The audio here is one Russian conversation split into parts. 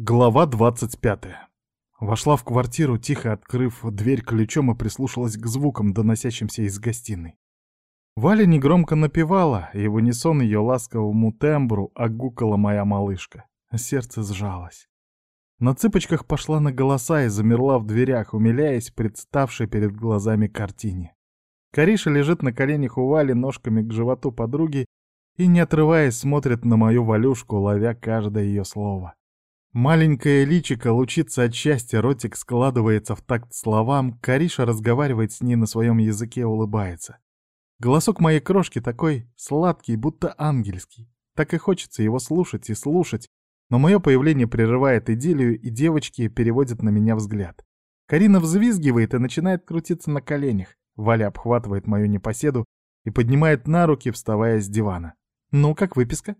Глава 25. Вошла в квартиру, тихо открыв дверь ключом и прислушалась к звукам, доносящимся из гостиной. Валя негромко напевала, и в унисон ее ласковому тембру огукала моя малышка. Сердце сжалось. На цыпочках пошла на голоса и замерла в дверях, умиляясь представшей перед глазами картине. Кариша лежит на коленях у Вали ножками к животу подруги и, не отрываясь, смотрит на мою Валюшку, ловя каждое ее слово. Маленькое личико лучится от счастья, ротик складывается в такт словам, Кариша разговаривает с ней на своем языке, улыбается. Голосок моей крошки такой сладкий, будто ангельский. Так и хочется его слушать и слушать, но мое появление прерывает идиллию, и девочки переводят на меня взгляд. Карина взвизгивает и начинает крутиться на коленях. Валя обхватывает мою непоседу и поднимает на руки, вставая с дивана. «Ну, как выписка?»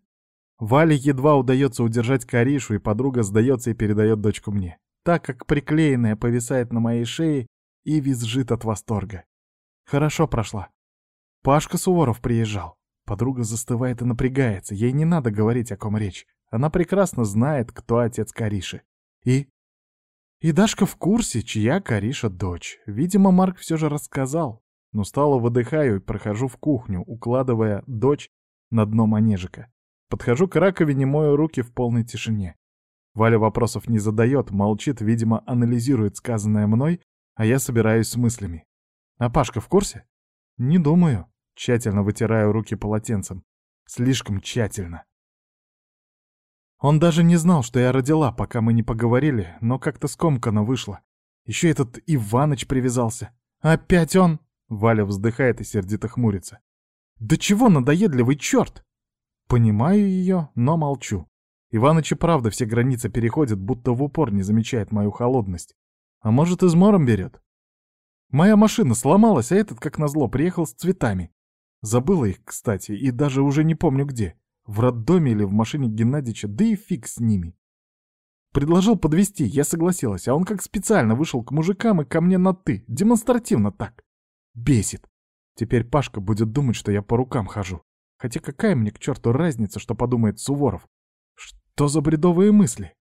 Вале едва удается удержать Каришу, и подруга сдается и передает дочку мне, так как приклеенная повисает на моей шее и визжит от восторга. Хорошо прошла. Пашка Суворов приезжал. Подруга застывает и напрягается, ей не надо говорить, о ком речь. Она прекрасно знает, кто отец Кариши. И... И Дашка в курсе, чья Кариша дочь. Видимо, Марк все же рассказал. Но стало выдыхаю и прохожу в кухню, укладывая дочь на дно манежика. Подхожу к раковине, мою руки в полной тишине. Валя вопросов не задает, молчит, видимо, анализирует сказанное мной, а я собираюсь с мыслями. А Пашка в курсе? Не думаю. Тщательно вытираю руки полотенцем. Слишком тщательно. Он даже не знал, что я родила, пока мы не поговорили, но как-то скомканно вышло. Еще этот Иваныч привязался. Опять он? Валя вздыхает и сердито хмурится. Да чего надоедливый черт! Понимаю ее, но молчу. Иваныч и правда все границы переходит, будто в упор не замечает мою холодность. А может, измором берет? Моя машина сломалась, а этот, как назло, приехал с цветами. Забыла их, кстати, и даже уже не помню где. В роддоме или в машине Геннадича, да и фиг с ними. Предложил подвести, я согласилась, а он как специально вышел к мужикам и ко мне на «ты», демонстративно так. Бесит. Теперь Пашка будет думать, что я по рукам хожу. Хотя какая мне к черту разница, что подумает Суворов? Что за бредовые мысли?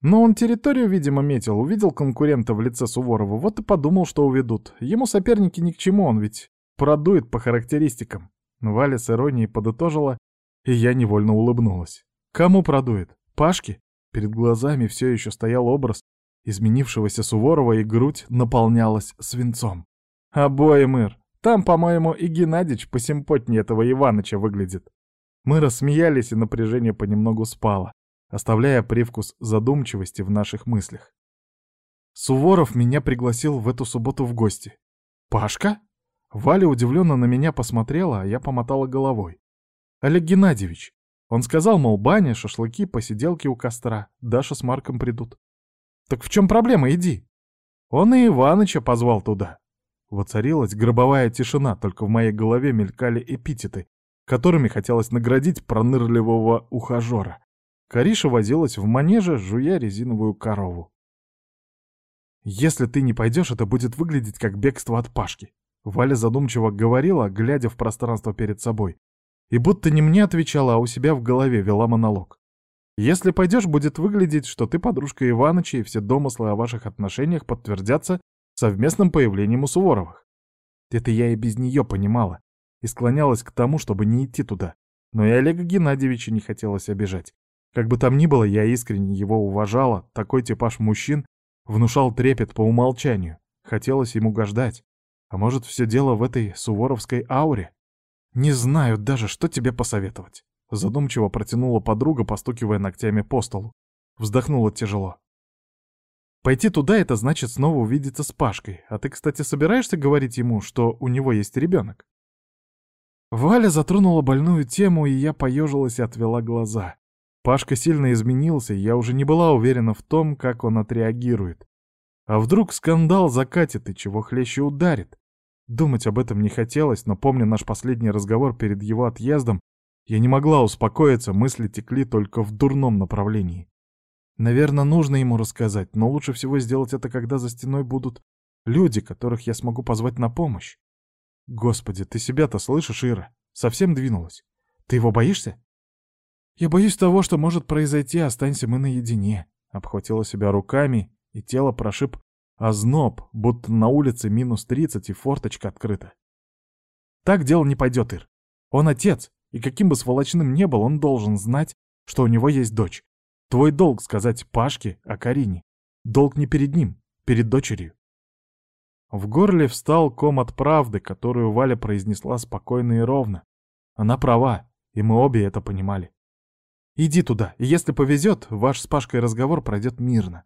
Но он территорию, видимо, метил, увидел конкурента в лице Суворова, вот и подумал, что уведут. Ему соперники ни к чему, он ведь продует по характеристикам. Валя с иронией подытожила, и я невольно улыбнулась. Кому продует? Пашке? Перед глазами все еще стоял образ изменившегося Суворова, и грудь наполнялась свинцом. Обоим, Ир. Там, по-моему, и Геннадич посимпотнее этого Иваныча выглядит. Мы рассмеялись, и напряжение понемногу спало, оставляя привкус задумчивости в наших мыслях. Суворов меня пригласил в эту субботу в гости. «Пашка?» Валя удивленно на меня посмотрела, а я помотала головой. «Олег Геннадьевич. Он сказал, мол, баня, шашлыки, посиделки у костра. Даша с Марком придут». «Так в чем проблема? Иди». Он и Иваныча позвал туда. Воцарилась гробовая тишина, только в моей голове мелькали эпитеты, которыми хотелось наградить пронырливого ухажера. Кариша возилась в манеже, жуя резиновую корову. «Если ты не пойдешь, это будет выглядеть как бегство от Пашки», — Валя задумчиво говорила, глядя в пространство перед собой. И будто не мне отвечала, а у себя в голове вела монолог. «Если пойдешь, будет выглядеть, что ты подружка Иваныча, и все домыслы о ваших отношениях подтвердятся совместным появлением у Суворовых. Это я и без нее понимала, и склонялась к тому, чтобы не идти туда. Но и Олега Геннадьевича не хотелось обижать. Как бы там ни было, я искренне его уважала, такой типаж мужчин внушал трепет по умолчанию. Хотелось ему угождать. А может, все дело в этой суворовской ауре? Не знаю даже, что тебе посоветовать. Задумчиво протянула подруга, постукивая ногтями по столу. Вздохнула тяжело. Пойти туда — это значит снова увидеться с Пашкой. А ты, кстати, собираешься говорить ему, что у него есть ребенок? Валя затронула больную тему, и я поежилась и отвела глаза. Пашка сильно изменился, и я уже не была уверена в том, как он отреагирует. А вдруг скандал закатит и чего хлеще ударит? Думать об этом не хотелось, но помня наш последний разговор перед его отъездом, я не могла успокоиться, мысли текли только в дурном направлении. Наверное, нужно ему рассказать, но лучше всего сделать это, когда за стеной будут люди, которых я смогу позвать на помощь. Господи, ты себя-то слышишь, Ира? Совсем двинулась. Ты его боишься? Я боюсь того, что может произойти, останься мы наедине. Обхватила себя руками, и тело прошиб озноб, будто на улице минус тридцать и форточка открыта. Так дело не пойдет, Ир. Он отец, и каким бы сволочным не был, он должен знать, что у него есть дочь. Твой долг сказать Пашке о Карине. Долг не перед ним, перед дочерью. В горле встал ком от правды, которую Валя произнесла спокойно и ровно. Она права, и мы обе это понимали. Иди туда, и если повезет, ваш с Пашкой разговор пройдет мирно.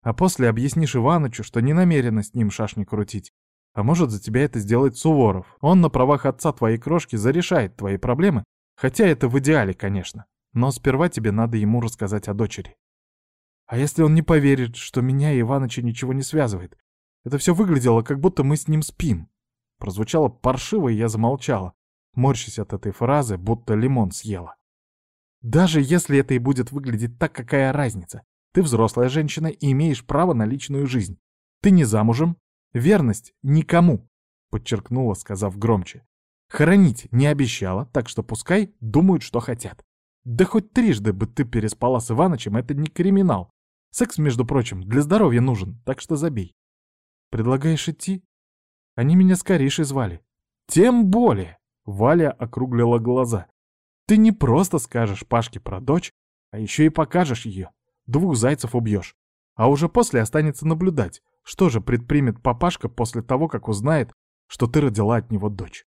А после объяснишь Иванычу, что не намерена с ним шашни крутить. А может, за тебя это сделает Суворов. Он на правах отца твоей крошки зарешает твои проблемы, хотя это в идеале, конечно. Но сперва тебе надо ему рассказать о дочери. А если он не поверит, что меня и Иваныча ничего не связывает? Это все выглядело, как будто мы с ним спим. Прозвучало паршиво, и я замолчала, морщась от этой фразы, будто лимон съела. Даже если это и будет выглядеть так, какая разница? Ты взрослая женщина и имеешь право на личную жизнь. Ты не замужем. Верность никому, подчеркнула, сказав громче. Хоронить не обещала, так что пускай думают, что хотят. Да хоть трижды бы ты переспала с Иванычем, это не криминал. Секс, между прочим, для здоровья нужен, так что забей. Предлагаешь идти? Они меня с Каришей звали. Тем более! Валя округлила глаза. Ты не просто скажешь Пашке про дочь, а еще и покажешь ее. Двух зайцев убьешь. А уже после останется наблюдать, что же предпримет папашка после того, как узнает, что ты родила от него дочь.